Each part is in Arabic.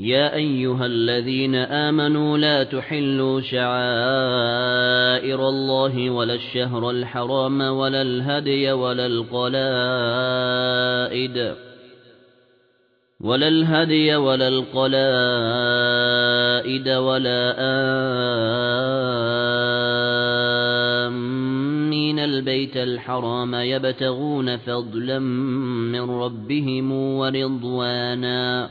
يا أيها الذين آمنوا لا تحلوا شعائر الله ولا الشهر الحرام ولا الهدي ولا القلائد ولا الهدي ولا القلائد ولا آمين البيت الحرام يبتغون فضلا من ربهم ورضوانا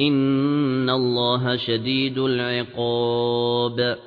إِنَّ اللَّهَ شَدِيدُ الْعِقَابِ